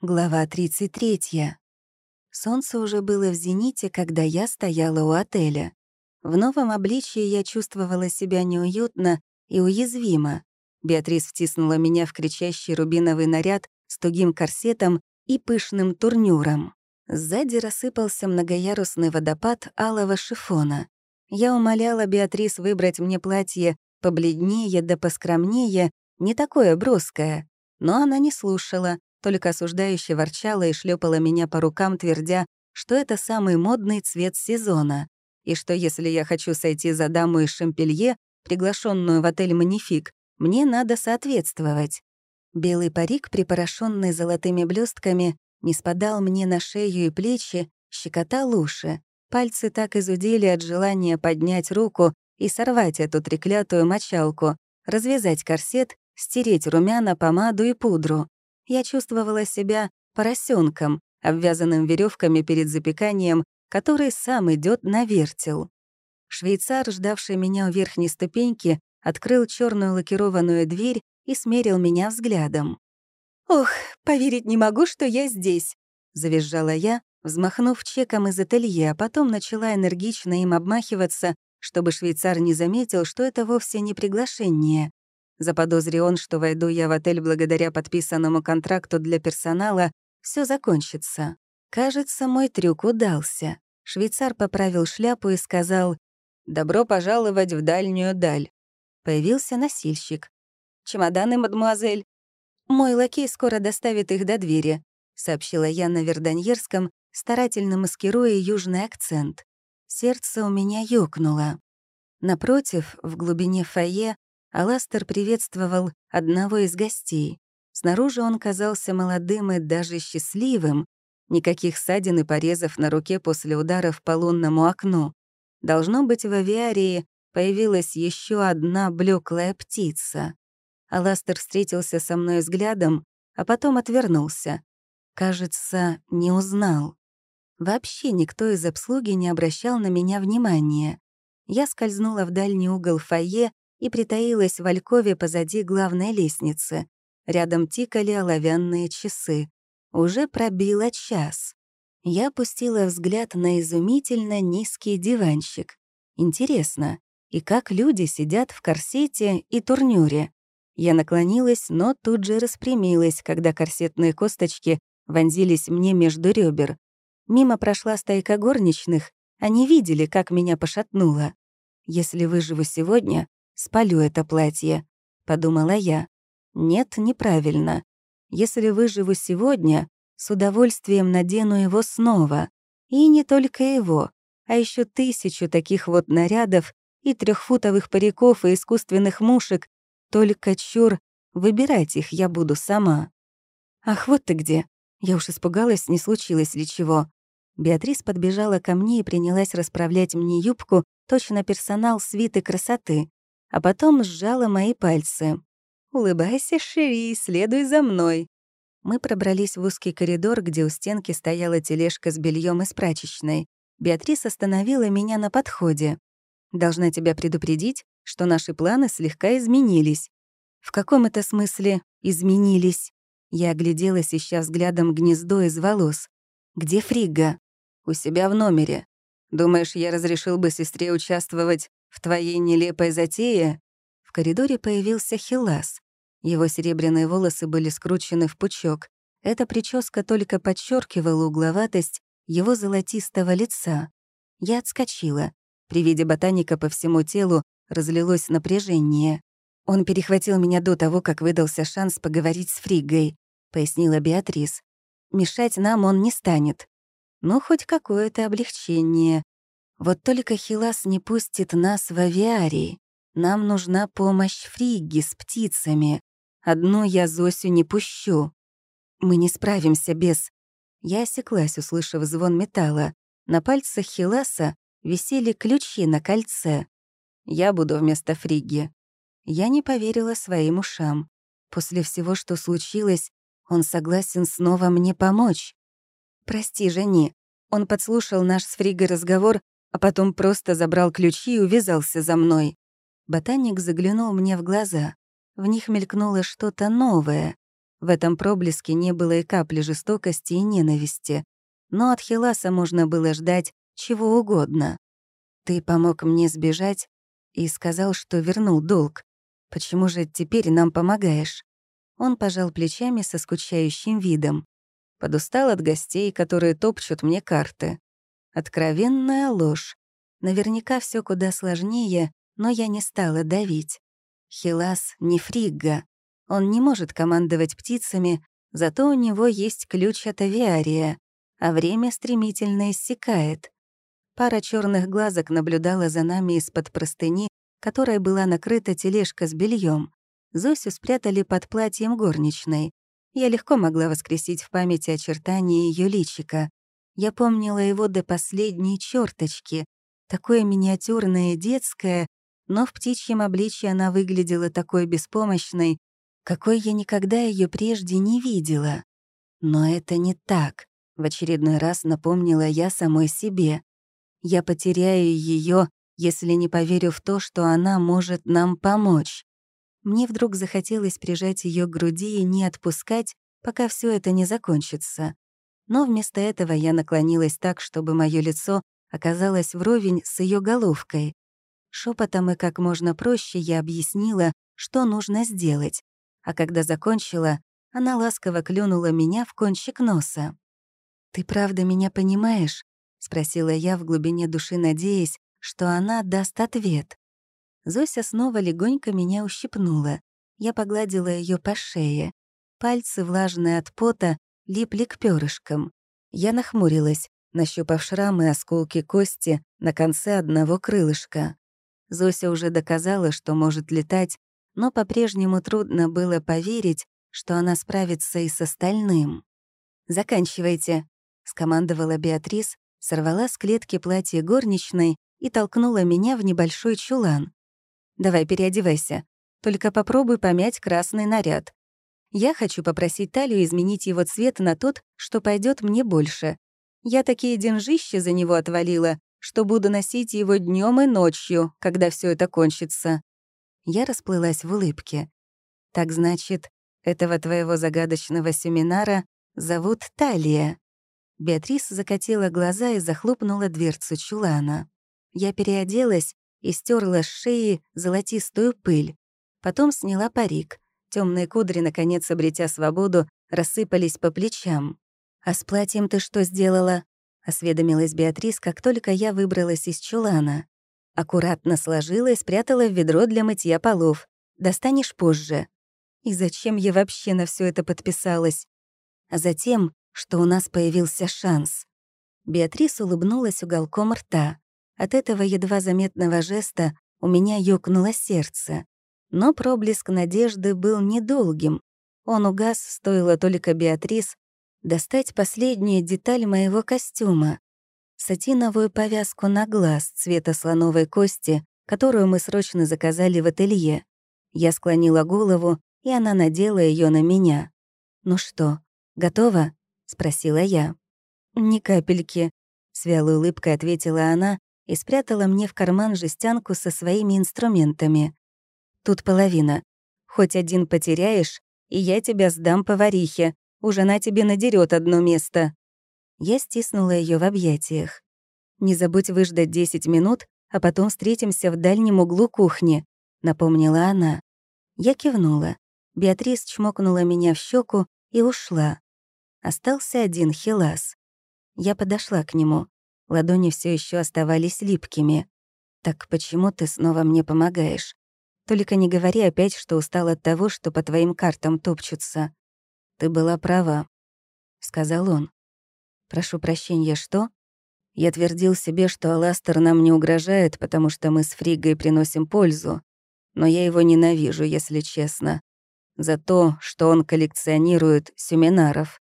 Глава 33. Солнце уже было в зените, когда я стояла у отеля. В новом обличье я чувствовала себя неуютно и уязвимо. Беатрис втиснула меня в кричащий рубиновый наряд с тугим корсетом и пышным турнюром. Сзади рассыпался многоярусный водопад алого шифона. Я умоляла Беатрис выбрать мне платье побледнее да поскромнее, не такое броское. Но она не слушала, только осуждающе ворчала и шлепала меня по рукам, твердя, что это самый модный цвет сезона, и что если я хочу сойти за даму из Шампелье, приглашенную в отель «Манифик», мне надо соответствовать. Белый парик, припорошенный золотыми блестками, не спадал мне на шею и плечи, щекотал уши. Пальцы так изудели от желания поднять руку и сорвать эту треклятую мочалку, развязать корсет, стереть румяна, помаду и пудру. Я чувствовала себя поросенком, обвязанным веревками перед запеканием, который сам идет на вертел. Швейцар, ждавший меня у верхней ступеньки, открыл черную лакированную дверь и смерил меня взглядом. «Ох, поверить не могу, что я здесь!» — завизжала я, взмахнув чеком из ателье, а потом начала энергично им обмахиваться, чтобы швейцар не заметил, что это вовсе не приглашение, Заподозрил он, что войду я в отель благодаря подписанному контракту для персонала, все закончится. Кажется, мой трюк удался. Швейцар поправил шляпу и сказал «Добро пожаловать в дальнюю даль». Появился носильщик. «Чемоданы, мадмуазель?» «Мой лакей скоро доставит их до двери», — сообщила я на верданьерском, старательно маскируя южный акцент. Сердце у меня ёкнуло. Напротив, в глубине фойе, Аластер приветствовал одного из гостей. Снаружи он казался молодым и даже счастливым. Никаких ссадин и порезов на руке после удара в лунному окну. Должно быть, в авиарии появилась еще одна блеклая птица. Аластер встретился со мной взглядом, а потом отвернулся. Кажется, не узнал. Вообще никто из обслуги не обращал на меня внимания. Я скользнула в дальний угол фойе и притаилась в алькове позади главной лестницы. Рядом тикали оловянные часы. Уже пробило час. Я опустила взгляд на изумительно низкий диванчик. Интересно, и как люди сидят в корсете и турнюре? Я наклонилась, но тут же распрямилась, когда корсетные косточки вонзились мне между ребер. Мимо прошла стайка горничных, они видели, как меня пошатнуло. Если выживу сегодня, спалю это платье», — подумала я. «Нет, неправильно. Если выживу сегодня, с удовольствием надену его снова. И не только его, а еще тысячу таких вот нарядов и трехфутовых париков и искусственных мушек. Только чур, выбирать их я буду сама». «Ах, вот ты где!» Я уж испугалась, не случилось ли чего. Беатрис подбежала ко мне и принялась расправлять мне юбку, точно персонал свиты красоты а потом сжала мои пальцы. «Улыбайся шире и следуй за мной». Мы пробрались в узкий коридор, где у стенки стояла тележка с бельем из прачечной. Беатрис остановила меня на подходе. «Должна тебя предупредить, что наши планы слегка изменились». «В каком это смысле изменились?» Я огляделась, ища взглядом гнездо из волос. «Где фрига? «У себя в номере. Думаешь, я разрешил бы сестре участвовать в твоей нелепой затее...» В коридоре появился Хилас. Его серебряные волосы были скручены в пучок. Эта прическа только подчеркивала угловатость его золотистого лица. Я отскочила. При виде ботаника по всему телу разлилось напряжение. «Он перехватил меня до того, как выдался шанс поговорить с Фригой», — пояснила Беатрис. «Мешать нам он не станет». но хоть какое-то облегчение. Вот только Хилас не пустит нас в авиарии. Нам нужна помощь Фриги с птицами. Одну я Зосю не пущу. Мы не справимся без... Я осеклась, услышав звон металла. На пальцах Хиласа висели ключи на кольце. Я буду вместо Фриги. Я не поверила своим ушам. После всего, что случилось, он согласен снова мне помочь. Прости, Жени, он подслушал наш с Фригой разговор а потом просто забрал ключи и увязался за мной. Ботаник заглянул мне в глаза. В них мелькнуло что-то новое. В этом проблеске не было и капли жестокости и ненависти. Но от Хиласа можно было ждать чего угодно. Ты помог мне сбежать и сказал, что вернул долг. Почему же теперь нам помогаешь? Он пожал плечами со скучающим видом. Подустал от гостей, которые топчут мне карты. Откровенная ложь. Наверняка все куда сложнее, но я не стала давить. Хилас не фригга. Он не может командовать птицами, зато у него есть ключ от авиария, а время стремительно иссякает. Пара черных глазок наблюдала за нами из-под простыни, которой была накрыта тележка с бельем. Зосю спрятали под платьем горничной. Я легко могла воскресить в памяти очертания ее личика. Я помнила его до последней черточки. Такое миниатюрное детское, но в птичьем обличье она выглядела такой беспомощной, какой я никогда ее прежде не видела. Но это не так. В очередной раз напомнила я самой себе. Я потеряю ее, если не поверю в то, что она может нам помочь. Мне вдруг захотелось прижать ее к груди и не отпускать, пока все это не закончится. Но вместо этого я наклонилась так, чтобы мое лицо оказалось вровень с ее головкой. Шепотом и как можно проще я объяснила, что нужно сделать. А когда закончила, она ласково клюнула меня в кончик носа. «Ты правда меня понимаешь?» — спросила я в глубине души, надеясь, что она даст ответ. Зося снова легонько меня ущипнула. Я погладила ее по шее. Пальцы, влажные от пота, Липли к перышкам. Я нахмурилась, нащупав шрамы и осколки кости на конце одного крылышка. Зося уже доказала, что может летать, но по-прежнему трудно было поверить, что она справится и с остальным. «Заканчивайте», — скомандовала Беатрис, сорвала с клетки платье горничной и толкнула меня в небольшой чулан. «Давай переодевайся, только попробуй помять красный наряд. Я хочу попросить Талию изменить его цвет на тот, что пойдет мне больше. Я такие деньжища за него отвалила, что буду носить его днем и ночью, когда все это кончится». Я расплылась в улыбке. «Так значит, этого твоего загадочного семинара зовут Талия». Беатрис закатила глаза и захлопнула дверцу чулана. Я переоделась и стерла с шеи золотистую пыль. Потом сняла парик — Темные кудри, наконец обретя свободу, рассыпались по плечам. «А с платьем ты что сделала?» — осведомилась Беатрис, как только я выбралась из чулана. Аккуратно сложила и спрятала в ведро для мытья полов. «Достанешь позже». И зачем я вообще на все это подписалась? А затем, что у нас появился шанс. Беатрис улыбнулась уголком рта. От этого едва заметного жеста у меня ёкнуло сердце. Но проблеск надежды был недолгим. Он угас, стоило только Беатрис достать последнюю деталь моего костюма — сатиновую повязку на глаз цвета слоновой кости, которую мы срочно заказали в ателье. Я склонила голову, и она надела ее на меня. «Ну что, готова?» — спросила я. «Ни капельки», — с вялой улыбкой ответила она и спрятала мне в карман жестянку со своими инструментами. Тут половина. Хоть один потеряешь, и я тебя сдам поварихе. Уже она тебе надерет одно место». Я стиснула ее в объятиях. «Не забудь выждать 10 минут, а потом встретимся в дальнем углу кухни», — напомнила она. Я кивнула. Беатрис чмокнула меня в щеку и ушла. Остался один Хилас. Я подошла к нему. Ладони все еще оставались липкими. «Так почему ты снова мне помогаешь? Только не говори опять, что устал от того, что по твоим картам топчутся. Ты была права, — сказал он. Прошу прощения, что? Я твердил себе, что Аластер нам не угрожает, потому что мы с Фригой приносим пользу. Но я его ненавижу, если честно. За то, что он коллекционирует семинаров.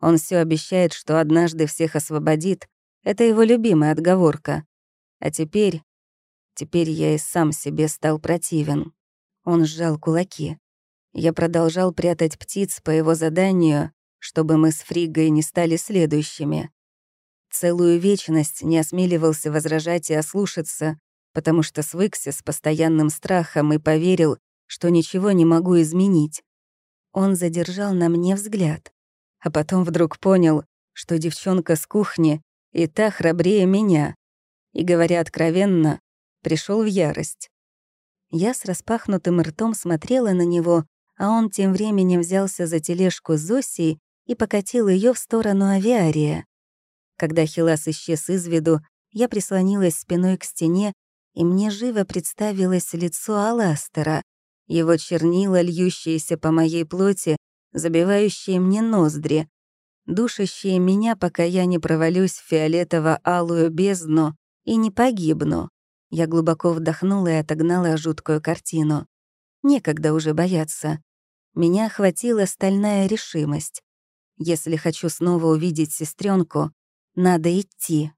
Он все обещает, что однажды всех освободит. Это его любимая отговорка. А теперь Теперь я и сам себе стал противен. Он сжал кулаки. Я продолжал прятать птиц по его заданию, чтобы мы с Фригой не стали следующими. Целую вечность не осмеливался возражать и ослушаться, потому что свыкся с постоянным страхом и поверил, что ничего не могу изменить. Он задержал на мне взгляд, а потом вдруг понял, что девчонка с кухни и та храбрее меня. И, говоря откровенно, пришел в ярость. Я с распахнутым ртом смотрела на него, а он тем временем взялся за тележку Зоси и покатил ее в сторону авиария. Когда Хилас исчез из виду, я прислонилась спиной к стене, и мне живо представилось лицо Аластера, его чернила, льющиеся по моей плоти, забивающие мне ноздри, душащие меня, пока я не провалюсь в фиолетово-алую бездну и не погибну. Я глубоко вдохнула и отогнала жуткую картину. Некогда уже бояться. Меня охватила стальная решимость. Если хочу снова увидеть сестренку, надо идти.